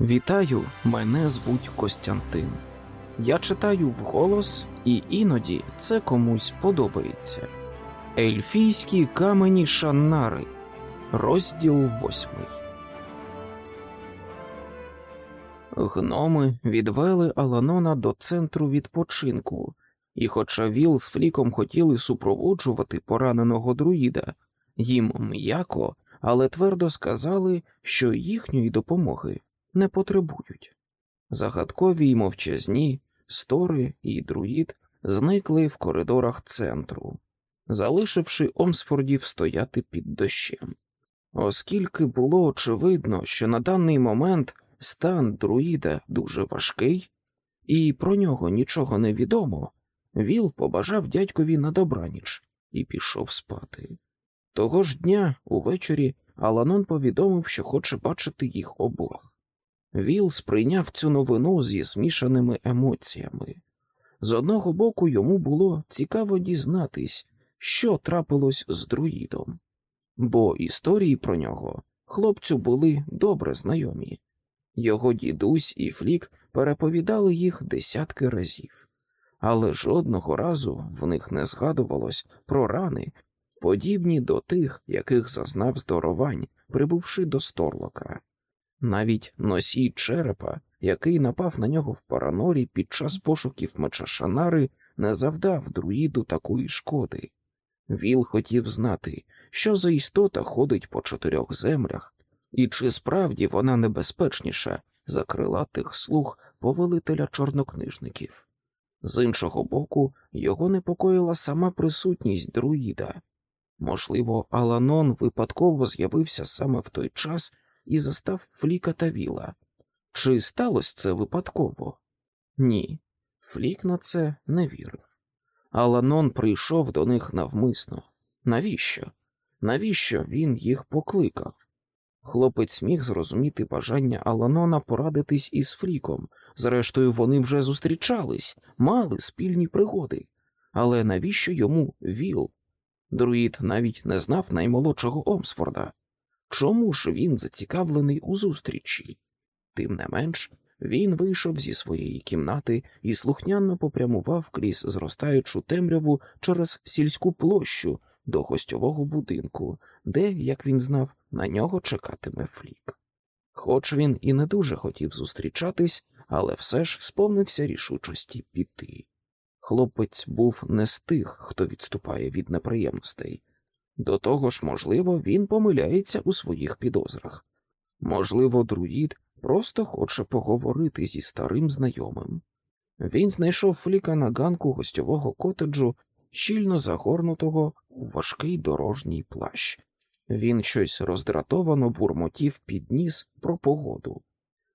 Вітаю, мене звуть Костянтин. Я читаю вголос, і іноді це комусь подобається. Ельфійські камені Шаннари, розділ восьмий. Гноми відвели Аланона до центру відпочинку, і, хоча Віл з Фліком хотіли супроводжувати пораненого друїда, їм м'яко, але твердо сказали, що їхньої допомоги не потребують. Загадкові й мовчазні, стори і друїд зникли в коридорах центру, залишивши Омсфордів стояти під дощем. Оскільки було очевидно, що на даний момент стан друїда дуже важкий, і про нього нічого не відомо, Віл побажав дядькові на добраніч і пішов спати. Того ж дня, увечері, Аланон повідомив, що хоче бачити їх обох. Віл сприйняв цю новину зі змішаними емоціями. З одного боку, йому було цікаво дізнатись, що трапилось з друїдом, бо історії про нього хлопцю були добре знайомі. Його дідусь і Флік переповідали їх десятки разів, але жодного разу в них не згадувалось про рани, подібні до тих, яких зазнав здоровань, прибувши до Сторлока. Навіть носій черепа, який напав на нього в Паранорі під час пошуків меча Шанари, не завдав друїду такої шкоди. Віл хотів знати, що за істота ходить по чотирьох землях, і чи справді вона небезпечніша за крилатих слуг повелителя чорнокнижників. З іншого боку, його непокоїла сама присутність друїда. Можливо, Аланон випадково з'явився саме в той час і застав Фліка та Віла. Чи сталося це випадково? Ні, Флік на це не вірив. Аланон прийшов до них навмисно. Навіщо? Навіщо він їх покликав? Хлопець міг зрозуміти бажання Аланона порадитись із Фліком. Зрештою, вони вже зустрічались, мали спільні пригоди. Але навіщо йому Віл? Друїд навіть не знав наймолодшого Омсфорда. Чому ж він зацікавлений у зустрічі? Тим не менш, він вийшов зі своєї кімнати і слухняно попрямував крізь зростаючу темряву через сільську площу до гостьового будинку, де, як він знав, на нього чекатиме Флік. Хоч він і не дуже хотів зустрічатись, але все ж сповнився рішучості піти. Хлопець був не з тих, хто відступає від неприємностей. До того ж, можливо, він помиляється у своїх підозрах. Можливо, друїд просто хоче поговорити зі старим знайомим. Він знайшов фліка на ганку гостьового котеджу, щільно загорнутого у важкий дорожній плащ. Він щось роздратовано бурмотів під ніс про погоду.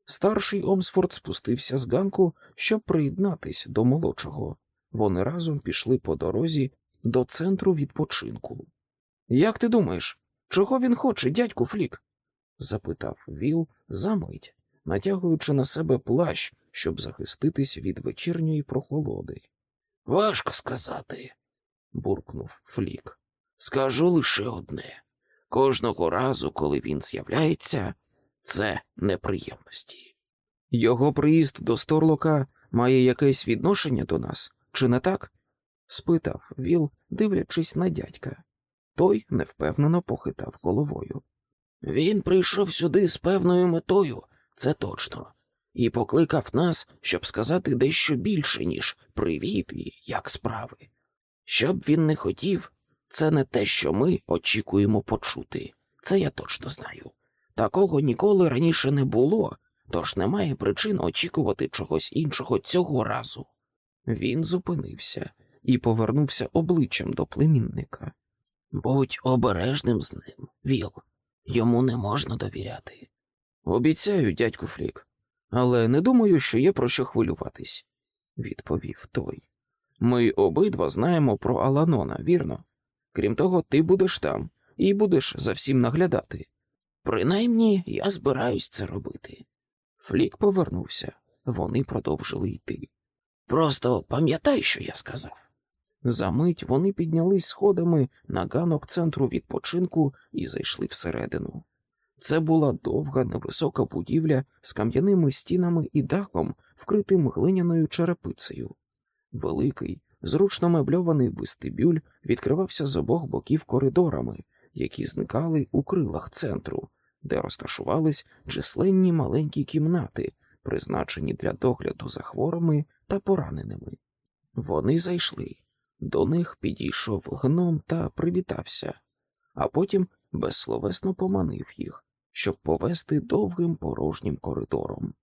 Старший Омсфорд спустився з ганку, щоб приєднатись до молодшого. Вони разом пішли по дорозі до центру відпочинку. Як ти думаєш, чого він хоче, дядьку Флік? запитав Віл за мить, натягуючи на себе плащ, щоб захиститись від вечірньої прохолоди. Важко сказати, буркнув Флік. Скажу лише одне кожного разу, коли він з'являється, це неприємності. Його приїзд до Сторлока має якесь відношення до нас, чи не так? спитав Віл, дивлячись на дядька. Той невпевнено похитав головою. Він прийшов сюди з певною метою, це точно, і покликав нас, щоб сказати дещо більше, ніж привіт і як справи. Щоб він не хотів, це не те, що ми очікуємо почути. Це я точно знаю. Такого ніколи раніше не було, тож немає причин очікувати чогось іншого цього разу. Він зупинився і повернувся обличчям до племінника. Будь обережним з ним, Віл. Йому не можна довіряти. Обіцяю, дядьку Флік, але не думаю, що є про що хвилюватись, відповів той. Ми обидва знаємо про Аланона, вірно? Крім того, ти будеш там і будеш за всім наглядати. Принаймні, я збираюсь це робити. Флік повернувся, вони продовжили йти. Просто пам'ятай, що я сказав. Замить вони піднялись сходами на ганок центру відпочинку і зайшли всередину. Це була довга невисока будівля з кам'яними стінами і дахом, вкритим глиняною черепицею. Великий, зручно мебльований вестибюль відкривався з обох боків коридорами, які зникали у крилах центру, де розташувались численні маленькі кімнати, призначені для догляду за хворими та пораненими. Вони зайшли. До них підійшов гном та привітався, а потім безсловесно поманив їх, щоб повести довгим порожнім коридором,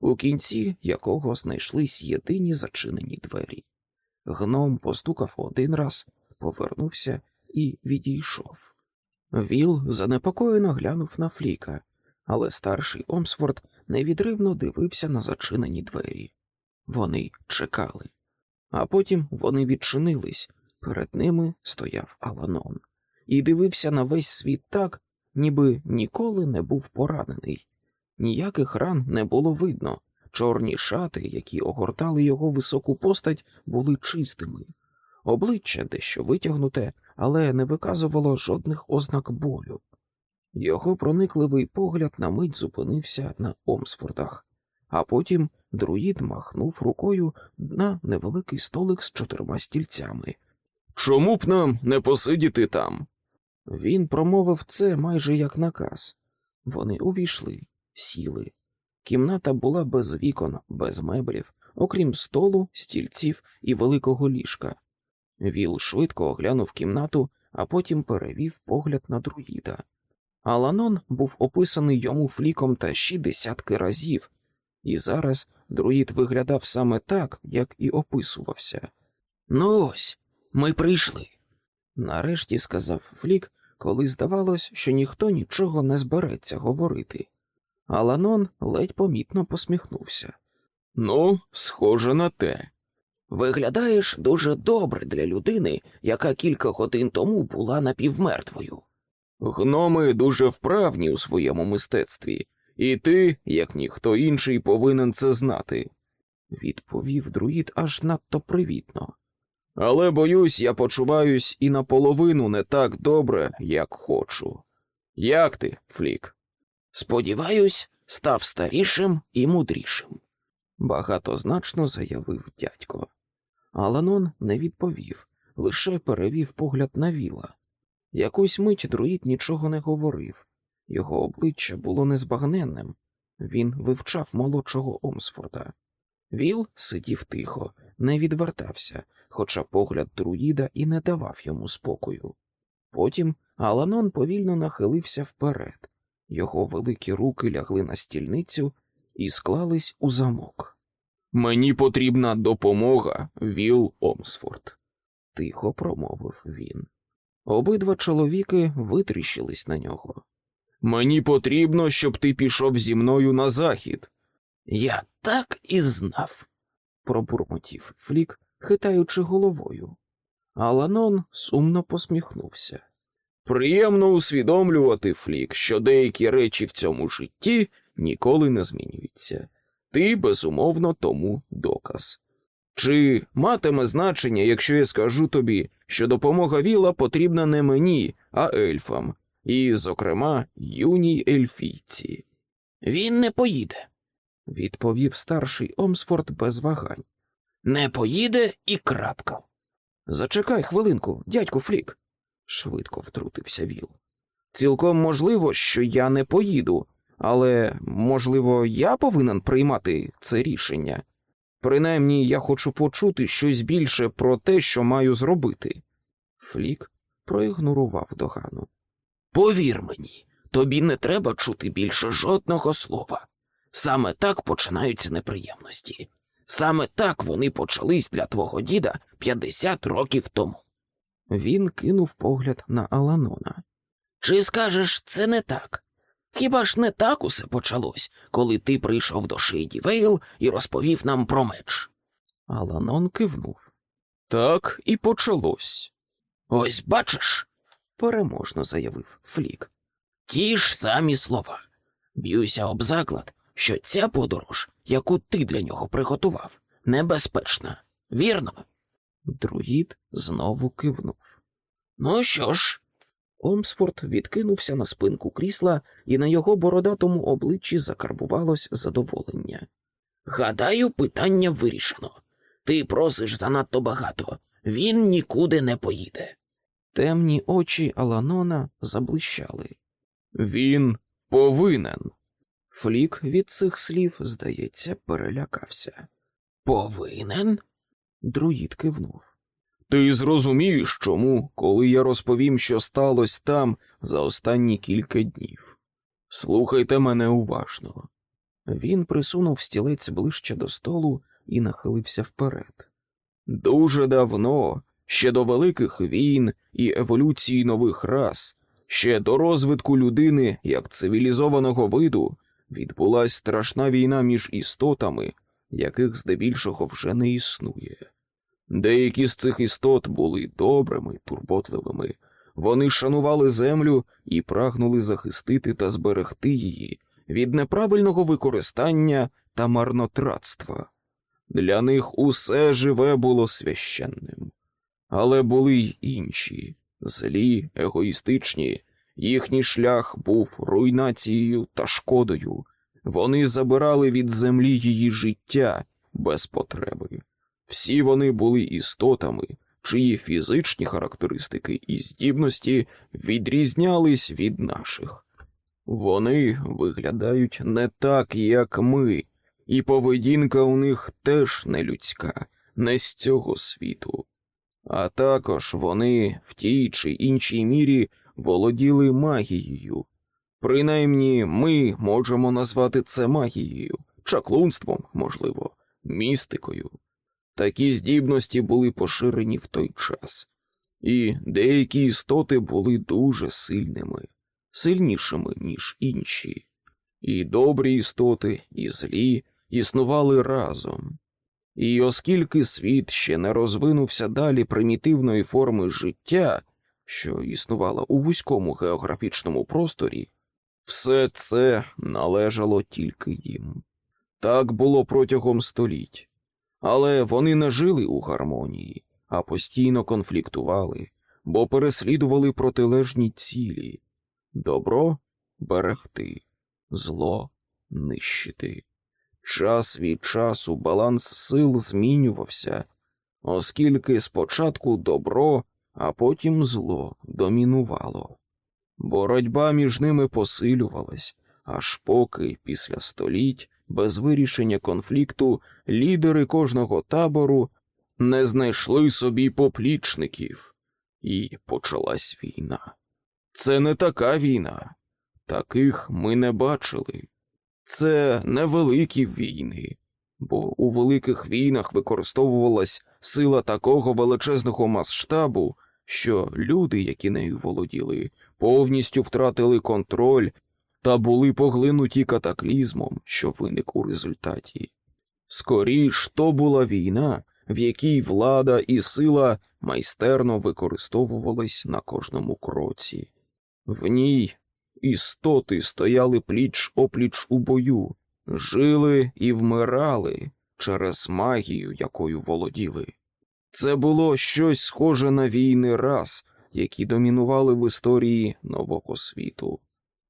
у кінці якого знайшлись єдині зачинені двері. Гном постукав один раз, повернувся і відійшов. Віл занепокоєно глянув на Фліка, але старший Омсфорд невідривно дивився на зачинені двері. Вони чекали, а потім вони відчинились. Перед ними стояв Аланон і дивився на весь світ так, ніби ніколи не був поранений. Ніяких ран не було видно. Чорні шати, які огортали його високу постать, були чистими. Обличчя дещо витягнуте, але не виказувало жодних ознак болю. Його проникливий погляд на мить зупинився на Омсфордах, а потім друїд махнув рукою на невеликий столик з чотирма стільцями. Чому б нам не посидіти там? Він промовив це майже як наказ. Вони увійшли, сіли. Кімната була без вікон, без меблів, окрім столу, стільців і великого ліжка. Віл швидко оглянув кімнату, а потім перевів погляд на друїда. Аланон був описаний йому фліком та ще десятки разів, і зараз друїд виглядав саме так, як і описувався. Ну ось, ми прийшли. Нарешті сказав Флік, коли здавалось, що ніхто нічого не збереться говорити. Аланон ледь помітно посміхнувся. Ну, схоже на те. Виглядаєш дуже добре для людини, яка кілька годин тому була напівмертвою. Гноми дуже вправні у своєму мистецтві, і ти, як ніхто інший, повинен це знати. Відповів друїд аж надто привітно. Але боюсь, я почуваюсь і наполовину не так добре, як хочу. Як ти, Флік? Сподіваюсь, став старішим і мудрішим, багатозначно заявив дядько. Аланон не відповів, лише перевів погляд на віла. Якусь мить друїд нічого не говорив, його обличчя було незбагненним. Він вивчав молодшого Омсфорда. Віл сидів тихо, не відвертався, хоча погляд друїда і не давав йому спокою. Потім Аланон повільно нахилився вперед, його великі руки лягли на стільницю і склались у замок. Мені потрібна допомога, Віл Омсфорд, тихо промовив він. Обидва чоловіки витріщились на нього. Мені потрібно, щоб ти пішов зі мною на захід. Я так і знав, пробурмотів Флік, хитаючи головою. Аланон сумно посміхнувся. Приємно усвідомлювати, Флік, що деякі речі в цьому житті ніколи не змінюються. Ти, безумовно, тому доказ. Чи матиме значення, якщо я скажу тобі, що допомога Віла потрібна не мені, а ельфам, і, зокрема, юній ельфійці? Він не поїде, відповів старший Омсфорд без вагань. Не поїде і крапка. Зачекай хвилинку, дядьку Флік, швидко втрутився Віл. Цілком можливо, що я не поїду, але, можливо, я повинен приймати це рішення. Принаймні, я хочу почути щось більше про те, що маю зробити. Флік проігнорував догану. Повір мені, тобі не треба чути більше жодного слова. Саме так починаються неприємності. Саме так вони почались для твого діда 50 років тому. Він кинув погляд на Аланона. Чи скажеш, це не так? Хіба ж не так усе почалось, коли ти прийшов до Шейді Вейл і розповів нам про меч? Аланон кивнув. Так і почалось. Ось бачиш, переможно заявив Флік. Ті ж самі слова. Б'юся об заклад, що ця подорож, яку ти для нього приготував, небезпечна, вірно? Друїд знову кивнув. Ну що ж, Омсфорд відкинувся на спинку крісла, і на його бородатому обличчі закарбувалось задоволення. Гадаю, питання вирішено. Ти просиш занадто багато. Він нікуди не поїде. Темні очі Аланона заблищали. Він повинен. Флік від цих слів, здається, перелякався. Повинен? Друїд кивнув. Ти зрозумієш, чому, коли я розповім, що сталося там за останні кілька днів. Слухайте мене уважно. Він присунув стілець ближче до столу і нахилився вперед. Дуже давно, ще до великих війн і еволюції нових рас, ще до розвитку людини як цивілізованого виду, відбулася страшна війна між істотами, яких здебільшого вже не існує. Деякі з цих істот були добрими, турботливими, вони шанували землю і прагнули захистити та зберегти її від неправильного використання та марнотратства. Для них усе живе було священним. Але були й інші, злі, егоїстичні, їхній шлях був руйнацією та шкодою. Вони забирали від землі її життя без потреби. Всі вони були істотами, чиї фізичні характеристики і здібності відрізнялись від наших. Вони виглядають не так, як ми, і поведінка у них теж не людська, не з цього світу. А також вони в тій чи іншій мірі володіли магією. Принаймні, ми можемо назвати це магією, чаклунством, можливо, містикою. Такі здібності були поширені в той час, і деякі істоти були дуже сильними, сильнішими, ніж інші. І добрі істоти, і злі існували разом. І оскільки світ ще не розвинувся далі примітивної форми життя, що існувала у вузькому географічному просторі, все це належало тільки їм. Так було протягом століть. Але вони не жили у гармонії, а постійно конфліктували, бо переслідували протилежні цілі добро берегти, зло нищити. Час від часу баланс сил змінювався, оскільки спочатку добро, а потім зло домінувало. Боротьба між ними посилювалась, аж поки після століть без вирішення конфлікту лідери кожного табору не знайшли собі поплічників, і почалась війна. Це не така війна, таких ми не бачили. Це невеликі війни, бо у великих війнах використовувалась сила такого величезного масштабу, що люди, які нею володіли, повністю втратили контроль та були поглинуті катаклізмом, що виник у результаті. Скоріш то була війна, в якій влада і сила майстерно використовувались на кожному кроці. В ній істоти стояли пліч опліч у бою, жили і вмирали через магію, якою володіли. Це було щось схоже на війни рас, які домінували в історії нового світу.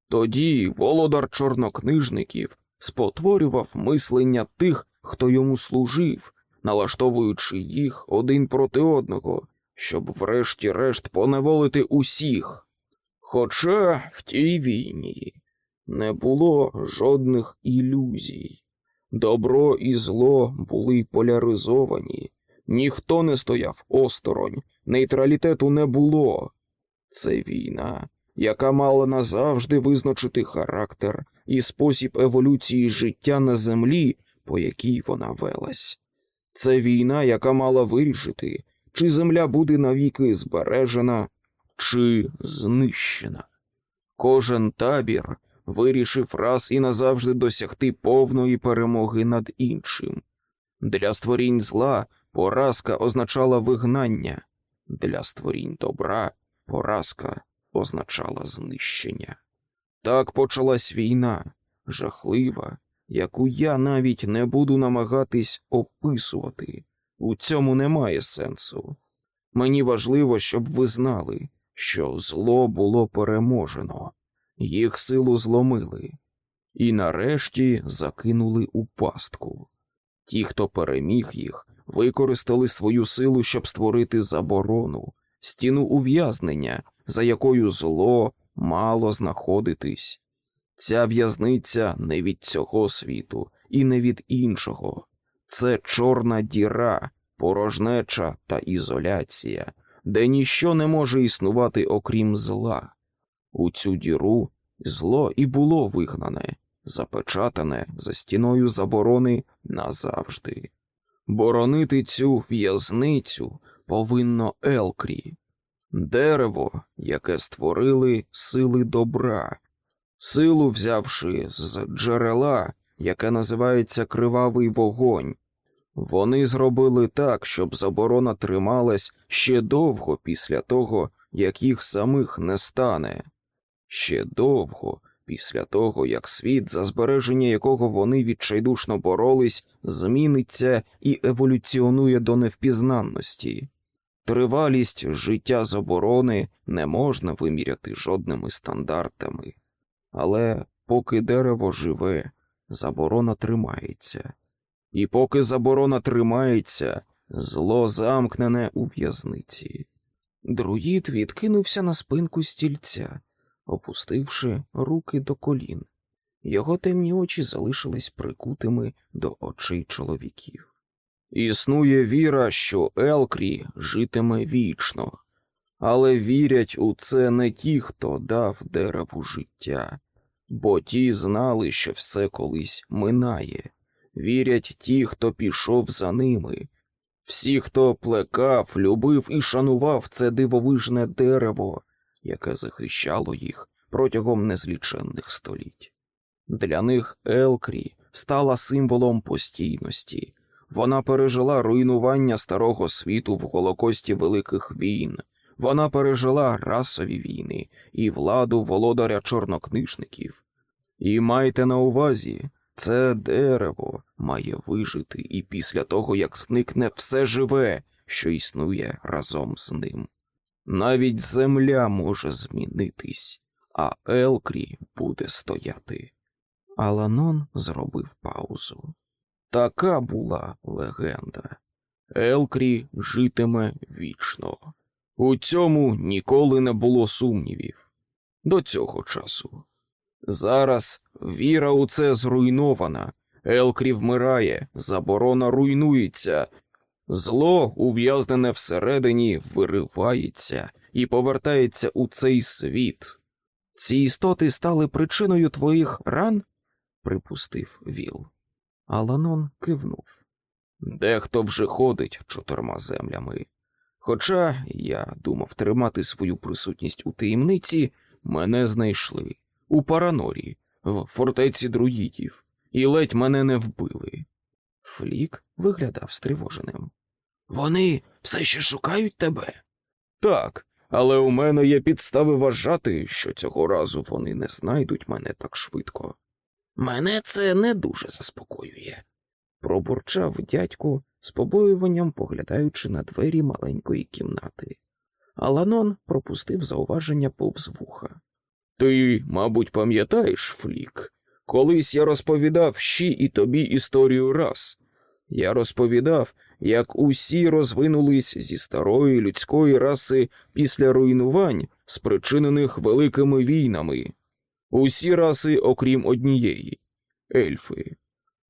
Тоді володар чорнокнижників спотворював мислення тих, хто йому служив, налаштовуючи їх один проти одного, щоб врешті-решт поневолити усіх. Хоча в тій війні не було жодних ілюзій. Добро і зло були поляризовані, ніхто не стояв осторонь, нейтралітету не було. Це війна, яка мала назавжди визначити характер і спосіб еволюції життя на землі, по якій вона велась. Це війна, яка мала вирішити, чи земля буде навіки збережена, чи знищена. Кожен табір вирішив раз і назавжди досягти повної перемоги над іншим. Для створінь зла поразка означала вигнання, для створінь добра поразка означала знищення. Так почалась війна, жахлива, яку я навіть не буду намагатись описувати. У цьому немає сенсу. Мені важливо, щоб ви знали, що зло було переможено, їх силу зломили, і нарешті закинули у пастку. Ті, хто переміг їх, використали свою силу, щоб створити заборону, стіну ув'язнення, за якою зло мало знаходитись. Ця в'язниця не від цього світу і не від іншого. Це чорна діра, порожнеча та ізоляція, де ніщо не може існувати окрім зла. У цю діру зло і було вигнане, запечатане за стіною заборони назавжди. Боронити цю в'язницю повинно Елкрі, дерево, яке створили сили добра, силу взявши з джерела, яке називається Кривавий вогонь. Вони зробили так, щоб заборона трималась ще довго після того, як їх самих не стане, ще довго після того, як світ, за збереження якого вони відчайдушно боролись, зміниться і еволюціонує до невпізнанності. Тривалість життя заборони не можна виміряти жодними стандартами, але поки дерево живе, заборона тримається, і поки заборона тримається, зло замкнене у в'язниці. Друїд відкинувся на спинку стільця, опустивши руки до колін. Його темні очі залишились прикутими до очей чоловіків. Існує віра, що Елкрі житиме вічно, але вірять у це не ті, хто дав дереву життя, бо ті знали, що все колись минає, вірять ті, хто пішов за ними, всі, хто плекав, любив і шанував це дивовижне дерево, яке захищало їх протягом незліченних століть. Для них Елкрі стала символом постійності. Вона пережила руйнування старого світу в голокості великих війн. Вона пережила расові війни і владу володаря чорнокнижників. І майте на увазі, це дерево має вижити і після того, як зникне все живе, що існує разом з ним. Навіть земля може змінитись, а Елкрі буде стояти. Аланон зробив паузу. Така була легенда. Елкрі житиме вічно. У цьому ніколи не було сумнівів до цього часу. Зараз віра у це зруйнована, Елкрі вмирає, заборона руйнується, зло, ув'язнене всередині, виривається і повертається у цей світ. Ці істоти стали причиною твоїх ран? припустив Віл. Аланон кивнув. Дехто вже ходить чотирма землями. Хоча я думав тримати свою присутність у таємниці, мене знайшли у Паранорі, в фортеці друїдів, і ледь мене не вбили. Флік виглядав стривоженим. Вони все ще шукають тебе? Так, але у мене є підстави вважати, що цього разу вони не знайдуть мене так швидко. Мене це не дуже заспокоює. Пробурчав дядько з побоюванням, поглядаючи на двері маленької кімнати. Аланон пропустив зауваження повз вуха. Ти, мабуть, пам'ятаєш, Флік, колись я розповідав щі і тобі історію раз. Я розповідав, як усі розвинулись зі старої людської раси після руйнувань, спричинених великими війнами. Усі раси, окрім однієї ельфи.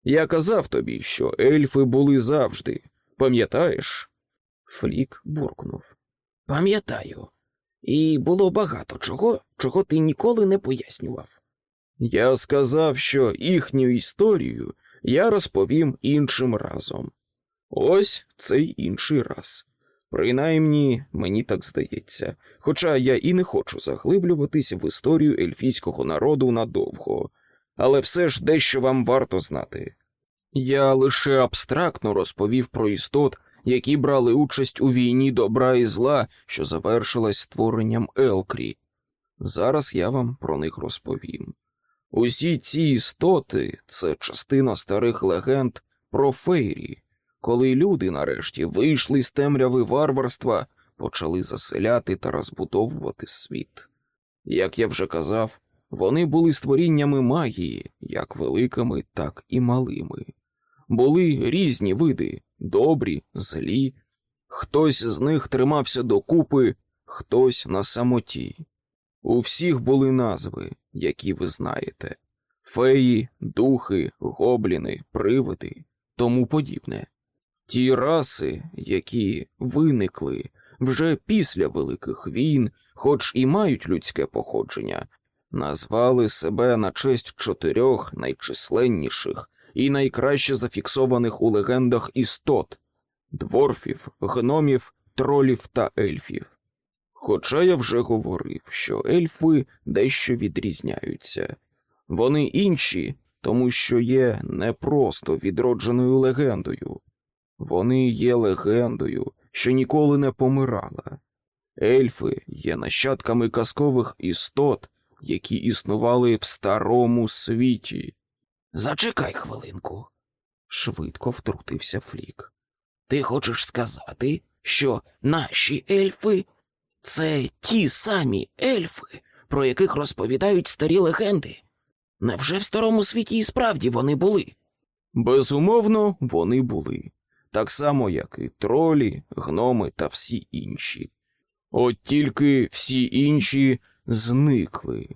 Я казав тобі, що ельфи були завжди. Пам'ятаєш? Флік буркнув. Пам'ятаю. І було багато чого, чого ти ніколи не пояснював. Я сказав, що їхню історію я розповім іншим разом. Ось цей інший раз. Принаймні, мені так здається, хоча я і не хочу заглиблюватись в історію ельфійського народу надовго, але все ж дещо вам варто знати. Я лише абстрактно розповів про істот, які брали участь у війні добра і зла, що завершилась створенням Елкрі. Зараз я вам про них розповім. Усі ці істоти це частина старих легенд про фейрі, коли люди нарешті вийшли з темряви варварства, почали заселяти та розбудовувати світ. Як я вже казав, вони були створіннями магії, як великими, так і малими. Були різні види добрі, злі. Хтось з них тримався докупи, хтось на самоті. У всіх були назви, які ви знаєте феї, духи, гобліни, привиди, тому подібне. Ті раси, які виникли вже після великих війн, хоч і мають людське походження, назвали себе на честь чотирьох найчисленніших і найкраще зафіксованих у легендах істот дворфів, гномів, тролів та ельфів. Хоча я вже говорив, що ельфи дещо відрізняються. Вони інші, тому що є не просто відродженою легендою, вони є легендою, що ніколи не помирала. Ельфи є нащадками казкових істот, які існували в старому світі. Зачекай хвилинку. Швидко втрутився Флік. Ти хочеш сказати, що наші ельфи це ті самі ельфи, про яких розповідають старі легенди? Невже в старому світі і справді вони були? Безумовно, вони були, так само, як і тролі, гноми та всі інші. От тільки всі інші зникли,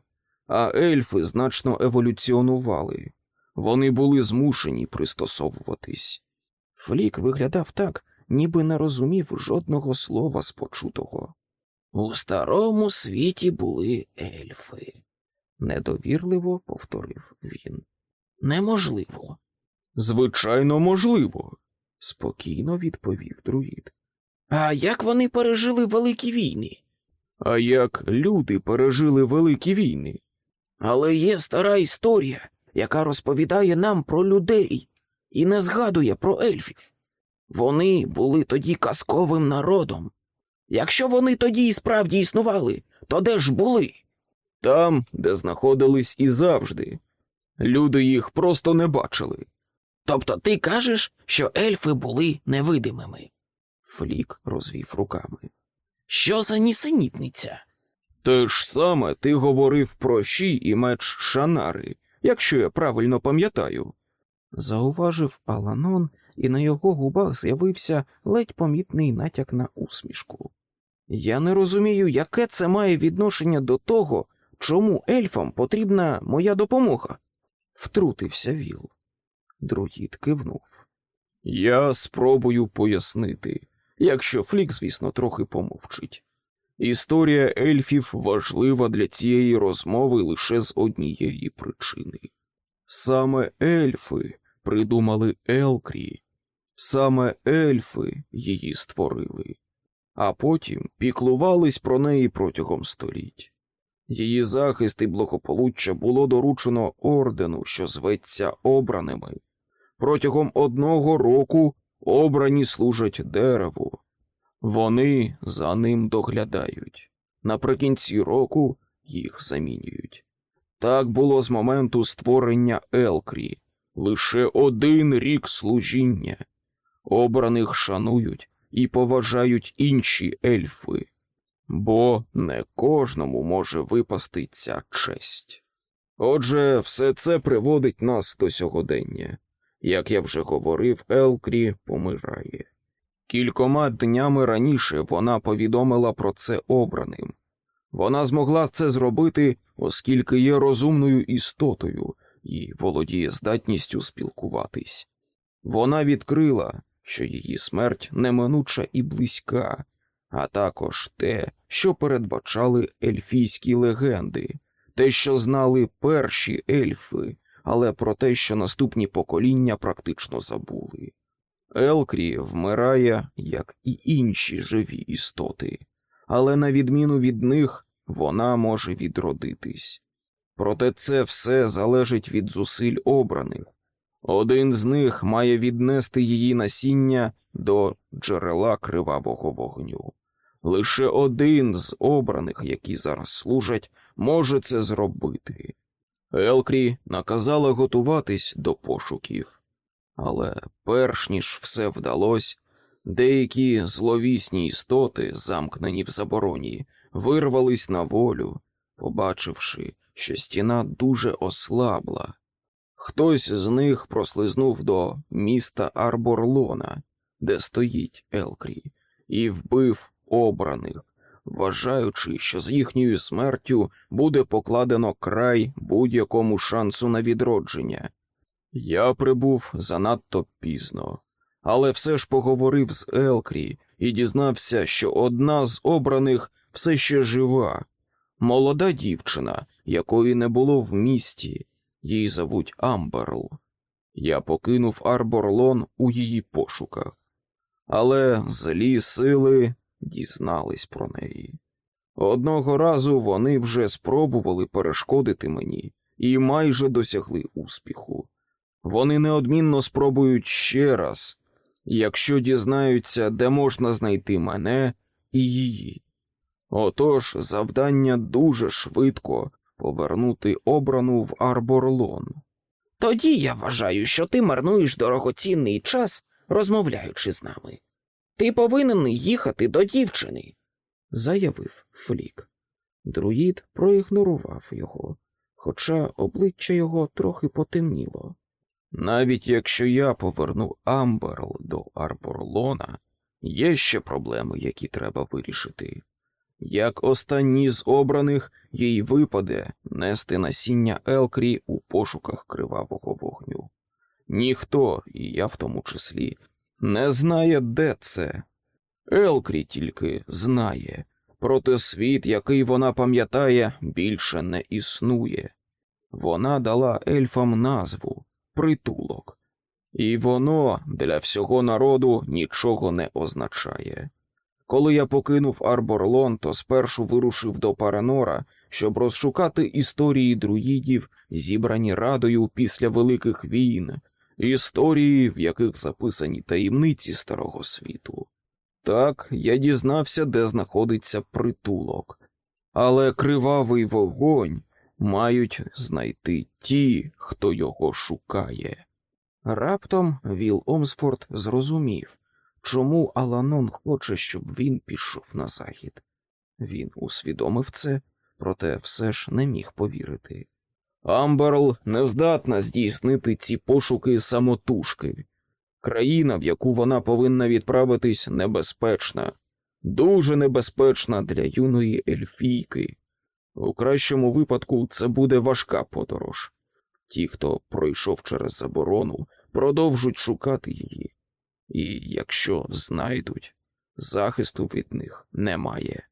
а ельфи значно еволюціонували. Вони були змушені пристосовуватись. Флік виглядав так, ніби не розумів жодного слова з почутого. У старому світі були ельфи. Недовірливо повторив він. Неможливо. Звичайно, можливо, спокійно відповів друїд. А як вони пережили великі війни? А як люди пережили великі війни? Але є стара історія, яка розповідає нам про людей і не згадує про ельфів. Вони були тоді казковим народом. Якщо вони тоді і справді існували, то де ж були? Там, де знаходились і завжди. Люди їх просто не бачили. Тобто ти кажеш, що ельфи були невидимими. Флік розвів руками. Що за нісенітниця? Те ж саме ти говорив про щі і меч Шанари, якщо я правильно пам'ятаю. Зауважив Аланон, і на його губах з'явився ледь помітний натяк на усмішку. Я не розумію, яке це має відношення до того, чому ельфам потрібна моя допомога. Втрутився Віл. Друїд кивнув. Я спробую пояснити, якщо Флік, звісно, трохи помовчить. Історія ельфів важлива для цієї розмови лише з однієї причини. Саме ельфи придумали Елкрі, саме ельфи її створили, а потім піклувались про неї протягом століть. Її захист і благополуччя було доручено ордену, що зветься обраними. Протягом одного року обрані служать дереву, вони за ним доглядають. Наприкінці року їх замінюють. Так було з моменту створення Елкрі лише один рік служіння. Обраних шанують і поважають інші ельфи, бо не кожному може випасти ця честь. Отже, все це приводить нас до сьогодення. Як я вже говорив, Елкрі помирає. Кількома днями раніше вона повідомила про це обраним. Вона змогла це зробити, оскільки є розумною істотою і володіє здатністю спілкуватись. Вона відкрила, що її смерть неминуча і близька, а також те, що передбачали ельфійські легенди, те, що знали перші ельфи, але про те, що наступні покоління практично забули. Елкрі вмирає, як і інші живі істоти, але на відміну від них вона може відродитись. Проте це все залежить від зусиль обраних. Один з них має віднести її насіння до джерела кривавого вогню. Лише один з обраних, які зараз служать, може це зробити. Елкрі наказала готуватись до пошуків. Але перш ніж все вдалося, Деякі зловісні істоти, замкнені в забороні, вирвались на волю, побачивши, що стіна дуже ослабла. Хтось з них прослизнув до міста Арборлона, де стоїть Елкрі, і вбив обраних, вважаючи, що з їхньою смертю буде покладено край будь-якому шансу на відродження. Я прибув занадто пізно, але все ж поговорив з Елкрі і дізнався, що одна з обраних все ще жива, молода дівчина, якої не було в місті, її зовуть Амберл. Я покинув Арборлон у її пошуках, але злі сили дізнались про неї. Одного разу вони вже спробували перешкодити мені і майже досягли успіху. Вони неодмінно спробують ще раз, якщо дізнаються, де можна знайти мене і її. Отож, завдання дуже швидко повернути обрану в Арборлон. Тоді я вважаю, що ти марнуєш дорогоцінний час, розмовляючи з нами. Ти повинен їхати до дівчини. заявив Флік. Друїд проігнорував його, хоча обличчя його трохи потемніло. Навіть якщо я поверну Амберл до Арборлона, є ще проблеми, які треба вирішити. Як останній з обраних, їй випаде нести насіння Елкрі у пошуках кривавого вогню. Ніхто, і я в тому числі, не знає, де це. Елкрі тільки знає, проте світ, який вона пам'ятає, більше не існує. Вона дала ельфам назву притулок, і воно для всього народу нічого не означає. Коли я покинув Арборлон, то спершу вирушив до Паранора, щоб розшукати історії друїдів, зібрані радою після великих війн, історії, в яких записані таємниці старого світу. Так, я дізнався, де знаходиться притулок, але кривавий вогонь мають знайти ті, хто його шукає. Раптом Віл Омсфорд зрозумів, чому Аланон хоче, щоб він пішов на захід. Він усвідомив це, проте все ж не міг повірити. Амберл не здатна здійснити ці пошуки самотужки. Країна, в яку вона повинна відправитись, небезпечна, дуже небезпечна для юної ельфійки. У кращому випадку це буде важка подорож. Ті, хто пройшов через заборону, продовжуть шукати її, і якщо знайдуть, захисту від них немає.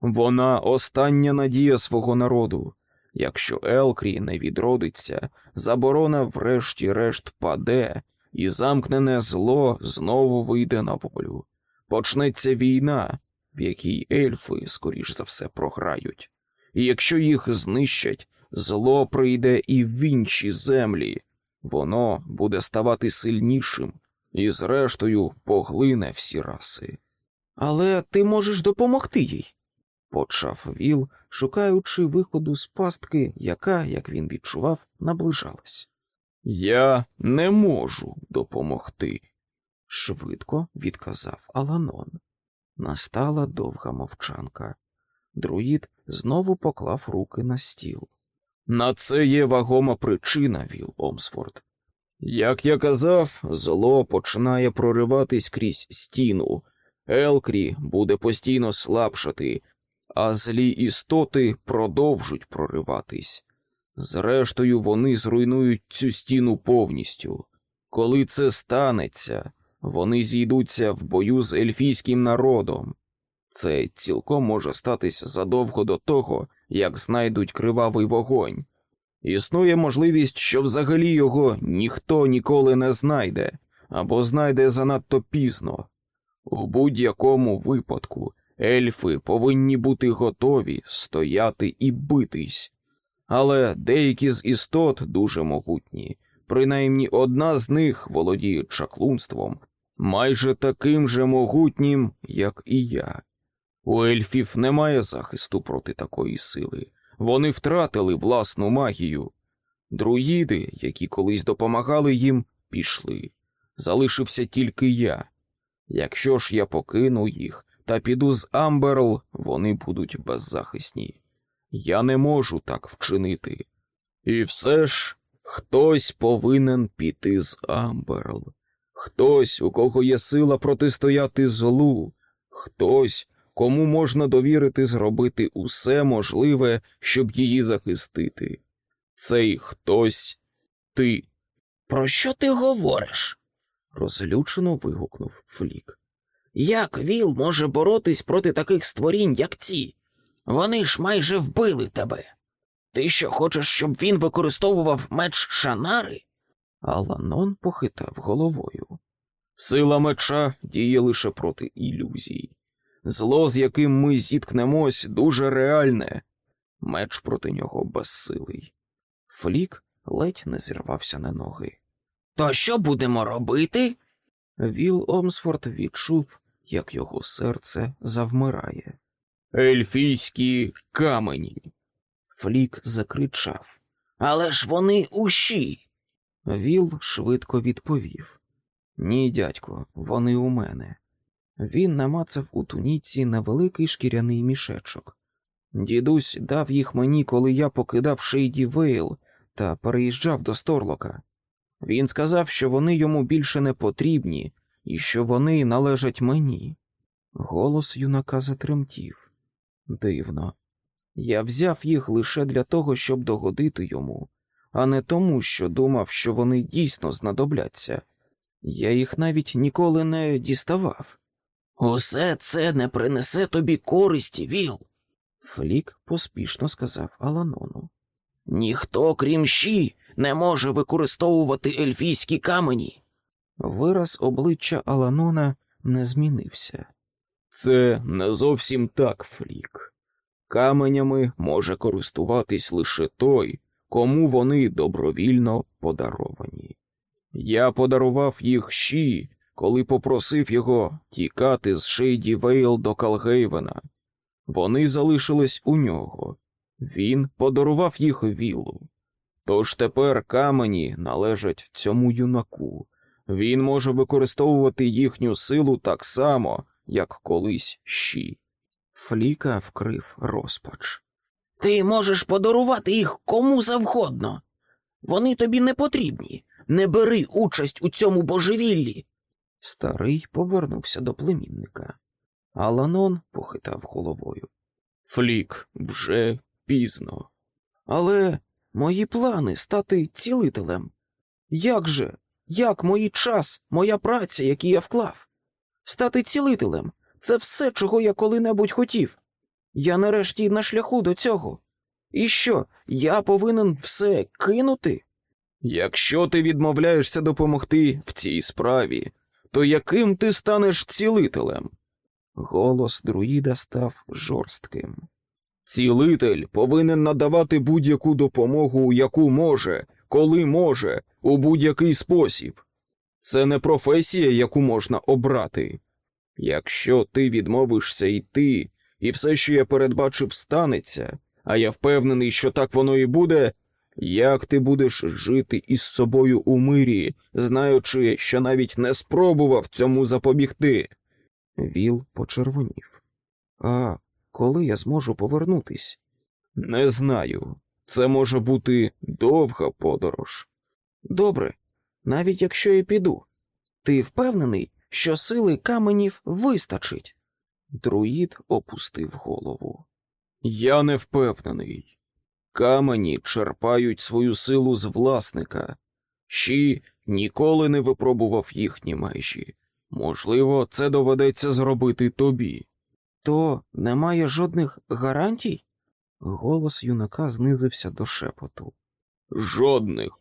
Вона остання надія свого народу. Якщо Елкрі не відродиться, заборона врешті-решт паде, і замкнене зло знову вийде на волю. Почнеться війна, в якій ельфи, скоріш за все, програють. І якщо їх знищать, зло прийде і в інші землі, воно буде ставати сильнішим і, зрештою, поглине всі раси. Але ти можеш допомогти їй, почав Віл, шукаючи виходу з пастки, яка, як він відчував, наближалась. Я не можу допомогти, швидко відказав Аланон. Настала довга мовчанка. Друїд знову поклав руки на стіл. На це є вагома причина, Віл Омсфорд. Як я казав, зло починає прориватись крізь стіну, Елкрі буде постійно слабшати, а злі істоти продовжуть прориватись. Зрештою, вони зруйнують цю стіну повністю. Коли це станеться, вони зійдуться в бою з ельфійським народом. Це цілком може статися задовго до того, як знайдуть кривавий вогонь. Існує можливість, що взагалі його ніхто ніколи не знайде або знайде занадто пізно. У будь-якому випадку ельфи повинні бути готові стояти і битись. Але деякі з істот дуже могутні, принаймні одна з них володіє чаклунством, майже таким же могутнім, як і я. У ельфів немає захисту проти такої сили. Вони втратили власну магію. Друїди, які колись допомагали їм, пішли. Залишився тільки я. Якщо ж я покину їх та піду з Амберл, вони будуть беззахисні. Я не можу так вчинити. І все ж хтось повинен піти з Амберл. Хтось, у кого є сила протистояти злу, хтось, кому можна довірити зробити усе можливе, щоб її захистити. Цей хтось ти. Про що ти говориш? розлючено вигукнув Флік. Як Віл може боротись проти таких створінь, як ці? Вони ж майже вбили тебе. Ти що хочеш, щоб він використовував меч Шанари? Аланон похитав головою. Сила меча діє лише проти ілюзій. Зло, з яким ми зіткнемось, дуже реальне. Меч проти нього безсилий. Флік ледь не зірвався на ноги. То що будемо робити? Віл Омсфорд відчув, як його серце завмирає. Ельфійські камені. Флік закричав. Але ж вони ущі. Віл швидко відповів: Ні, дядько, вони у мене. Він намацав у туніці невеликий шкіряний мішечок. Дідусь дав їх мені, коли я покидав Шейді Вейл та переїжджав до Сторлока. Він сказав, що вони йому більше не потрібні і що вони належать мені. Голос юнака затремтів. Дивно. Я взяв їх лише для того, щоб догодити йому, а не тому, що думав, що вони дійсно знадобляться. Я їх навіть ніколи не діставав. Усе це не принесе тобі користі, Віл. Флік поспішно сказав Аланону. Ніхто, крім щі, не може використовувати ельфійські камені. Вираз обличчя Аланона не змінився. Це не зовсім так, Флік. Каменями може користуватись лише той, кому вони добровільно подаровані. Я подарував їх щі, коли попросив його тікати з Шейді Вейл до Калгейвена. Вони залишились у нього. Він подарував їх вілу. Тож тепер камені належать цьому юнаку. Він може використовувати їхню силу так само, як колись щі. Фліка вкрив розпач. Ти можеш подарувати їх кому завгодно. Вони тобі не потрібні. Не бери участь у цьому божевіллі. Старий повернувся до племінника. Аланон похитав головою. Флік, вже пізно. Але мої плани стати цілителем. Як же, як мій час, моя праця, які я вклав? Стати цілителем це все, чого я коли-небудь хотів. Я нарешті на шляху до цього. І що, я повинен все кинути? Якщо ти відмовляєшся допомогти в цій справі, то яким ти станеш цілителем? Голос друїда став жорстким. Цілитель повинен надавати будь-яку допомогу, яку може, коли може, у будь-який спосіб. Це не професія, яку можна обрати. Якщо ти відмовишся йти, і все, що я передбачив, станеться, а я впевнений, що так воно і буде, як ти будеш жити із собою у мирі, знаючи, що навіть не спробував цьому запобігти? Віл почервонів. А коли я зможу повернутись? Не знаю. Це може бути довга подорож. Добре, навіть якщо я піду. Ти впевнений, що сили каменів вистачить? Друїд опустив голову. Я не впевнений. Камені черпають свою силу з власника. Щі ніколи не випробував їхні межі. Можливо, це доведеться зробити тобі. То немає жодних гарантій? Голос юнака знизився до шепоту. Жодних.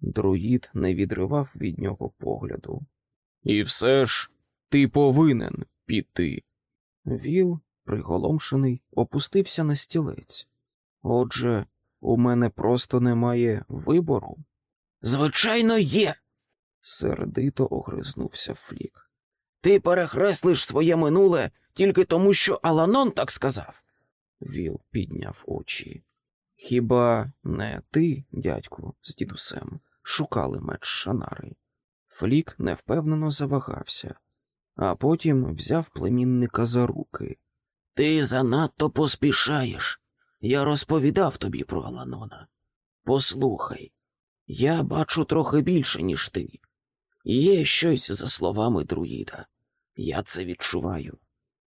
Друїд не відривав від нього погляду. І все ж ти повинен піти. Віл, приголомшений, опустився на стілець. Отже, у мене просто немає вибору. Звичайно, є. Сердито огризнувся Флік. Ти перехреслиш своє минуле тільки тому, що Аланон так сказав. Віл підняв очі. Хіба не ти, дядьку, з дідусем, шукали меч Шанари? Флік невпевнено завагався. а потім взяв племінника за руки. Ти занадто поспішаєш. Я розповідав тобі про Аланона. Послухай, я бачу трохи більше, ніж ти. Є щось за словами друїда. Я це відчуваю.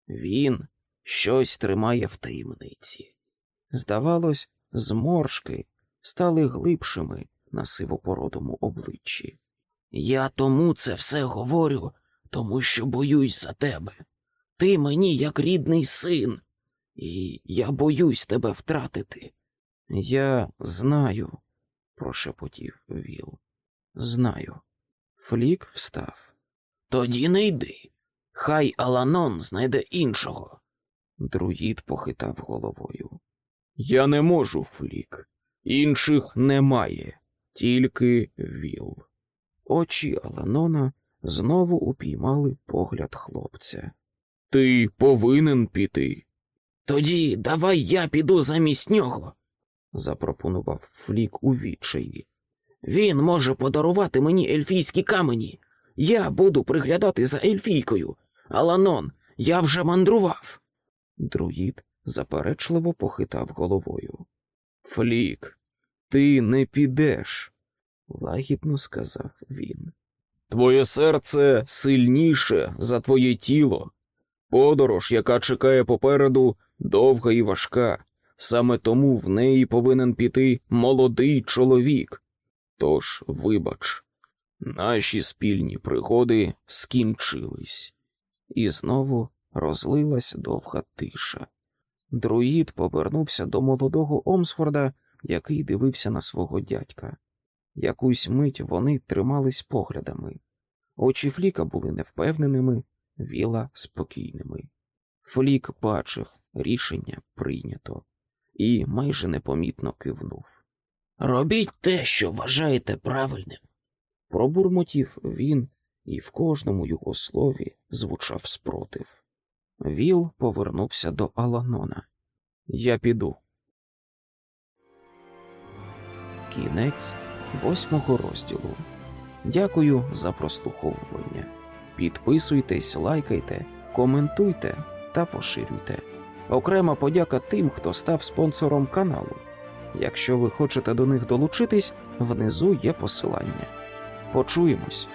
Він щось тримає в таємниці. Здавалось, зморшки стали глибшими на сивопородому обличчі. Я тому це все говорю, тому що боюсь за тебе. Ти мені як рідний син, і я боюсь тебе втратити. Я знаю, прошепотів Віл. Знаю. Флік встав. Тоді не йди. Хай Аланон знайде іншого. Друїд похитав головою. Я не можу, Флік. Інших немає, тільки Віл. Очі Аланона знову упіймали погляд хлопця. Ти повинен піти. Тоді давай я піду замість нього. запропонував Флік у відчаї. Він може подарувати мені ельфійські камені. Я буду приглядати за ельфійкою. Аланон, я вже мандрував. Друїд заперечливо похитав головою. Флік, ти не підеш. Лагідно сказав він. Твоє серце сильніше за твоє тіло. Подорож, яка чекає попереду, довга і важка. Саме тому в неї повинен піти молодий чоловік. Тож, вибач, наші спільні пригоди скінчились. І знову розлилась довга тиша. Друїд повернувся до молодого Омсфорда, який дивився на свого дядька. Якусь мить вони тримались поглядами. Очі Фліка були невпевненими, віла спокійними. Флік бачив, рішення прийнято, і майже непомітно кивнув. Робіть те, що вважаєте правильним. Пробурмотів він, і в кожному його слові звучав спротив. Віл повернувся до Аланона. Я піду. Кінець восьмого розділу. Дякую за прослуховування. Підписуйтесь, лайкайте, коментуйте та поширюйте. Окрема подяка тим, хто став спонсором каналу. Якщо ви хочете до них долучитись, внизу є посилання. Почуємось.